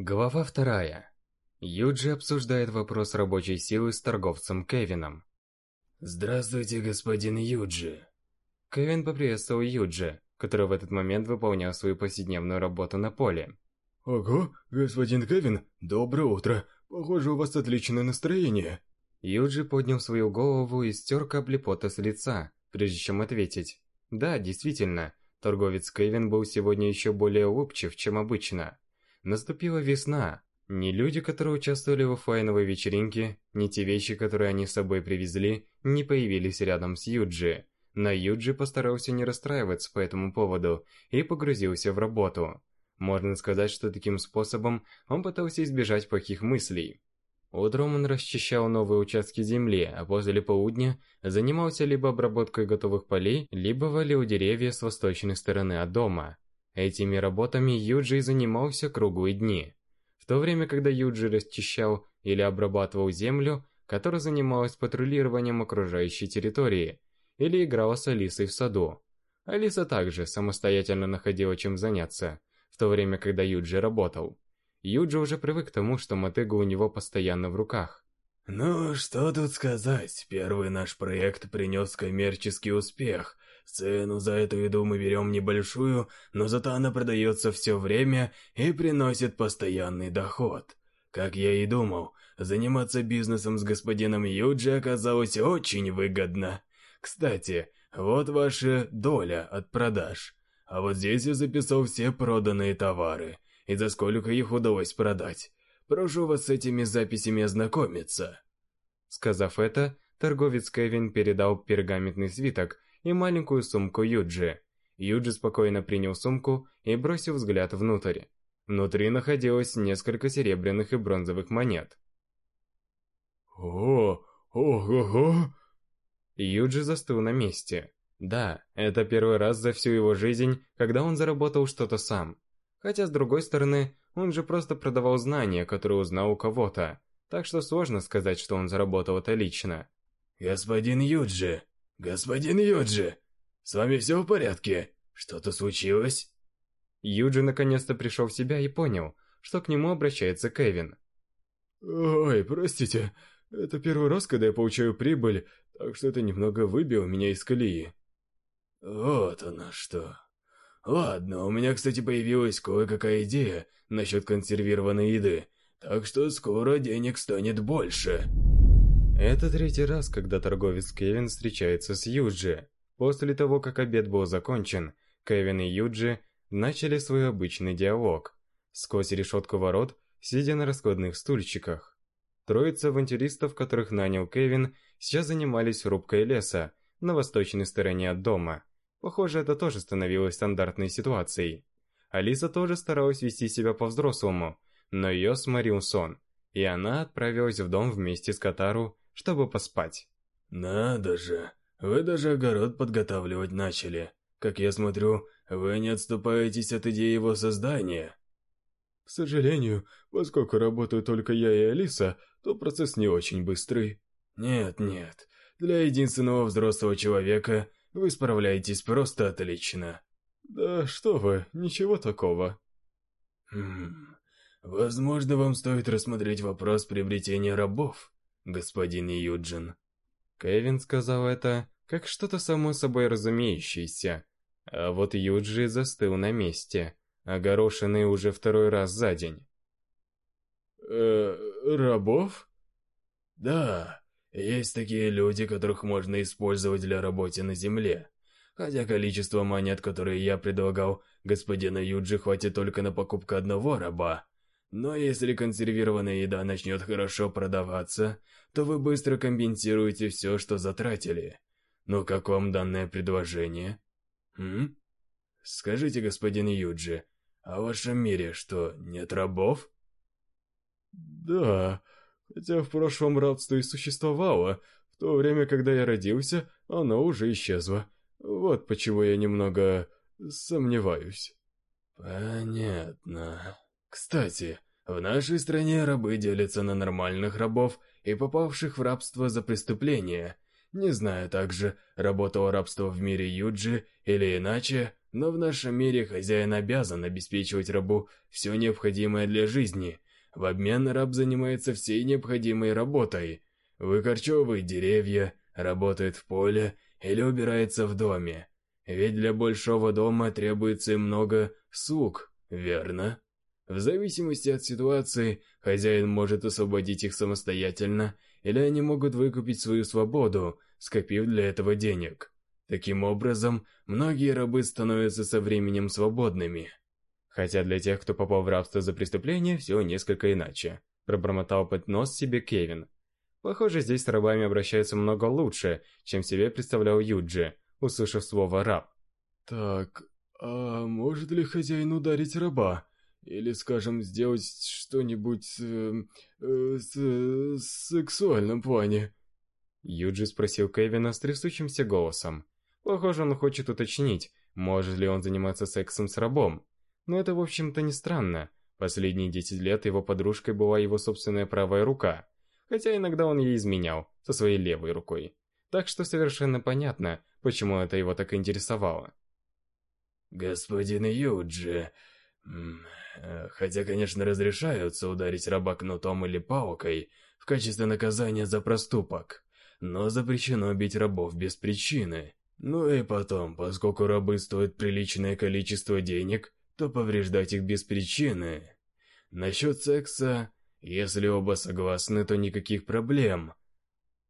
Глава вторая. Юджи обсуждает вопрос рабочей силы с торговцем Кевином. Здравствуйте, господин Юджи. Кевин поприветствовал Юджи, который в этот момент выполнял свою повседневную работу на поле. Ого, господин Кевин, доброе утро. Похоже, у вас отличное настроение. Юджи поднял свою голову и стер капли пота с лица, прежде чем ответить. Да, действительно, торговец Кевин был сегодня еще более улыбчив, чем обычно. Наступила весна. Ни люди, которые участвовали в офлайновой вечеринке, ни те вещи, которые они с собой привезли, не появились рядом с Юджи. Но Юджи постарался не расстраиваться по этому поводу и погрузился в работу. Можно сказать, что таким способом он пытался избежать плохих мыслей. Утром он расчищал новые участки земли, а после полудня занимался либо обработкой готовых полей, либо валил деревья с восточной стороны от дома. Этими работами Юджи занимался круглые дни. В то время, когда Юджи расчищал или обрабатывал землю, которая занималась патрулированием окружающей территории, или играла с Алисой в саду. Алиса также самостоятельно находила чем заняться, в то время, когда Юджи работал. Юджи уже привык к тому, что мотыга у него постоянно в руках. Ну, что тут сказать, первый наш проект принес коммерческий успех, Цену за эту еду мы берем небольшую, но зато она продается все время и приносит постоянный доход. Как я и думал, заниматься бизнесом с господином Юджи оказалось очень выгодно. Кстати, вот ваша доля от продаж. А вот здесь я записал все проданные товары и за сколько их удалось продать. Прошу вас с этими записями ознакомиться. Сказав это, торговец Кевин передал пергаментный свиток и маленькую сумку Юджи. Юджи спокойно принял сумку и бросил взгляд внутрь. Внутри находилось несколько серебряных и бронзовых монет. О, ого-го! Юджи застыл на месте. Да, это первый раз за всю его жизнь, когда он заработал что-то сам. Хотя, с другой стороны, он же просто продавал знания, которые узнал у кого-то. Так что сложно сказать, что он заработал это лично. «Господин Юджи, «Господин Юджи, с вами все в порядке? Что-то случилось?» Юджи наконец-то пришел в себя и понял, что к нему обращается Кевин. «Ой, простите, это первый раз, когда я получаю прибыль, так что это немного выбило меня из колеи». «Вот оно что. Ладно, у меня, кстати, появилась кое-какая идея насчет консервированной еды, так что скоро денег станет больше». Это третий раз, когда торговец Кевин встречается с Юджи. После того, как обед был закончен, Кевин и Юджи начали свой обычный диалог. Сквозь решетку ворот, сидя на раскладных стульчиках. Троица авантюристов, которых нанял Кевин, сейчас занимались рубкой леса на восточной стороне от дома. Похоже, это тоже становилось стандартной ситуацией. Алиса тоже старалась вести себя по-взрослому, но ее сморил сон, и она отправилась в дом вместе с Катару чтобы поспать. «Надо же, вы даже огород подготавливать начали. Как я смотрю, вы не отступаетесь от идеи его создания». К сожалению, поскольку работаю только я и Алиса, то процесс не очень быстрый. Нет, нет, для единственного взрослого человека вы справляетесь просто отлично. Да что вы, ничего такого. Хм, возможно, вам стоит рассмотреть вопрос приобретения рабов господин Юджин. Кевин сказал это, как что-то само собой разумеющееся. А вот Юджи застыл на месте, огорошенный уже второй раз за день. «Э, рабов?» «Да, есть такие люди, которых можно использовать для работы на земле. Хотя количество монет, которые я предлагал господину Юджи, хватит только на покупку одного раба. Но если консервированная еда начнет хорошо продаваться, то вы быстро компенсируете все, что затратили. Но как вам данное предложение? М? Скажите, господин Юджи, а в вашем мире что, нет рабов? Да, хотя в прошлом рабство и существовало, в то время, когда я родился, оно уже исчезло. Вот почему я немного сомневаюсь. Понятно. Кстати, в нашей стране рабы делятся на нормальных рабов и попавших в рабство за преступление. Не знаю также, работало рабство в мире Юджи или иначе, но в нашем мире хозяин обязан обеспечивать рабу все необходимое для жизни. В обмен раб занимается всей необходимой работой. Выкорчевывает деревья, работает в поле или убирается в доме. Ведь для большого дома требуется много сук, верно? В зависимости от ситуации, хозяин может освободить их самостоятельно, или они могут выкупить свою свободу, скопив для этого денег. Таким образом, многие рабы становятся со временем свободными. Хотя для тех, кто попал в рабство за преступление, все несколько иначе. Пробормотал под нос себе Кевин. Похоже, здесь с рабами обращаются много лучше, чем себе представлял Юджи, услышав слово «раб». Так, а может ли хозяин ударить раба? Или, скажем, сделать что-нибудь э, э, с, э, сексуальном плане? Юджи спросил Кевина с трясущимся голосом. Похоже, он хочет уточнить, может ли он заниматься сексом с рабом. Но это, в общем-то, не странно. Последние 10 лет его подружкой была его собственная правая рука, хотя иногда он ей изменял со своей левой рукой. Так что совершенно понятно, почему это его так интересовало. «Господин Юджи, хотя, конечно, разрешаются ударить раба кнутом или палкой в качестве наказания за проступок, но запрещено бить рабов без причины. Ну и потом, поскольку рабы стоят приличное количество денег, то повреждать их без причины. Насчет секса, если оба согласны, то никаких проблем.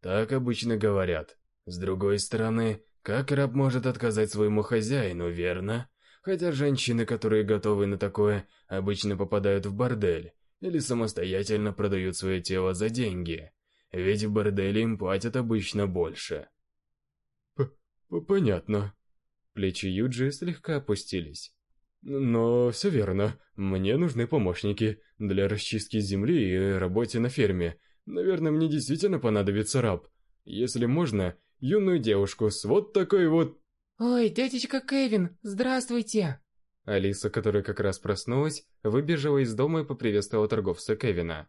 Так обычно говорят. С другой стороны, как раб может отказать своему хозяину, верно? Хотя женщины, которые готовы на такое, обычно попадают в бордель или самостоятельно продают свое тело за деньги. Ведь в борделе им платят обычно больше. П Понятно. Плечи Юджи слегка опустились. Но все верно. Мне нужны помощники для расчистки земли и работе на ферме. Наверное, мне действительно понадобится раб. Если можно, юную девушку с вот такой вот «Ой, дядечка Кевин, здравствуйте!» Алиса, которая как раз проснулась, выбежала из дома и поприветствовала торговца Кевина.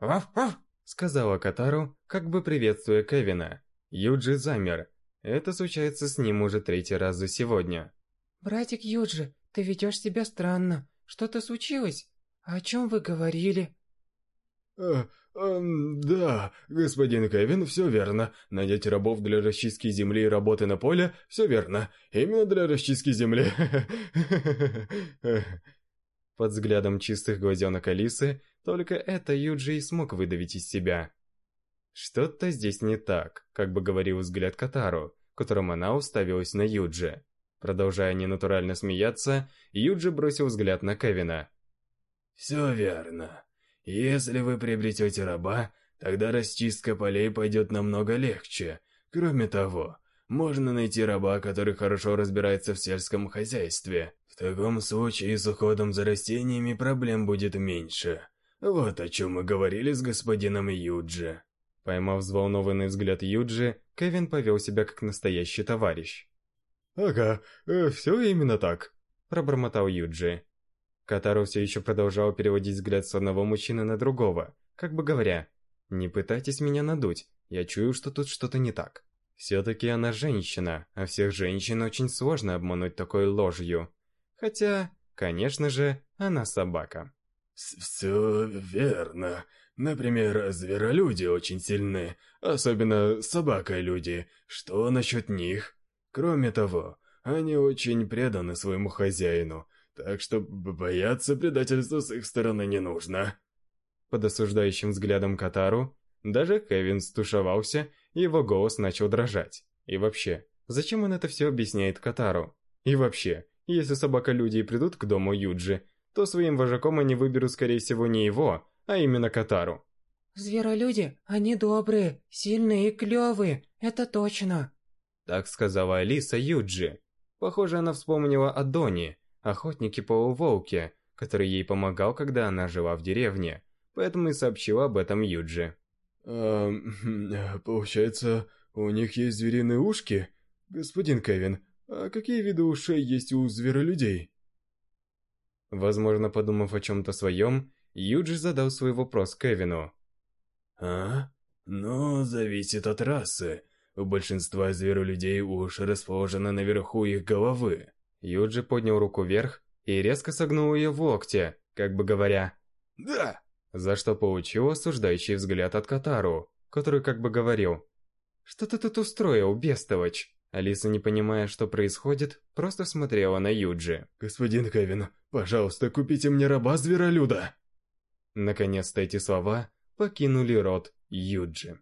«Ваф-ваф!» сказала Катару, как бы приветствуя Кевина. Юджи замер. Это случается с ним уже третий раз за сегодня. «Братик Юджи, ты ведешь себя странно. Что-то случилось? О чем вы говорили?» «А, Эм, да, господин Кевин, все верно. Нанять рабов для расчистки земли и работы на поле, все верно. Именно для расчистки земли. Под взглядом чистых глазенок Алисы, только это Юджи и смог выдавить из себя. Что-то здесь не так, как бы говорил взгляд Катару, которым она уставилась на Юджи. Продолжая ненатурально смеяться, Юджи бросил взгляд на Кевина. «Все верно. Если вы приобретете раба, тогда расчистка полей пойдет намного легче. Кроме того, можно найти раба, который хорошо разбирается в сельском хозяйстве. В таком случае с уходом за растениями проблем будет меньше. Вот о чем мы говорили с господином Юджи. Поймав взволнованный взгляд Юджи, Кевин повел себя как настоящий товарищ. «Ага, э, все именно так», – пробормотал Юджи. Катару все еще продолжал переводить взгляд с одного мужчины на другого, как бы говоря, «Не пытайтесь меня надуть, я чую, что тут что-то не так». Все-таки она женщина, а всех женщин очень сложно обмануть такой ложью. Хотя, конечно же, она собака. «Все верно. Например, зверолюди очень сильны, особенно собака-люди. Что насчет них? Кроме того, они очень преданы своему хозяину, так что бояться предательства с их стороны не нужно. Под осуждающим взглядом Катару, даже Кевин стушевался, и его голос начал дрожать. И вообще, зачем он это все объясняет Катару? И вообще, если собака-люди придут к дому Юджи, то своим вожаком они выберут, скорее всего, не его, а именно Катару. «Зверолюди, они добрые, сильные и клевые, это точно!» Так сказала Алиса Юджи. Похоже, она вспомнила о Доне, охотнике-полуволке, который ей помогал, когда она жила в деревне, поэтому и сообщила об этом Юджи. «Эм, получается, у них есть звериные ушки? Господин Кевин, а какие виды ушей есть у зверолюдей?» Возможно, подумав о чем-то своем, Юджи задал свой вопрос Кевину. «А? Ну, зависит от расы. У большинства зверолюдей уши расположены наверху их головы. Юджи поднял руку вверх и резко согнул ее в локте, как бы говоря «Да!» За что получил осуждающий взгляд от Катару, который как бы говорил «Что ты тут устроил, бестолочь?» Алиса, не понимая, что происходит, просто смотрела на Юджи. «Господин Кевин, пожалуйста, купите мне раба-зверолюда!» Наконец-то эти слова покинули рот Юджи.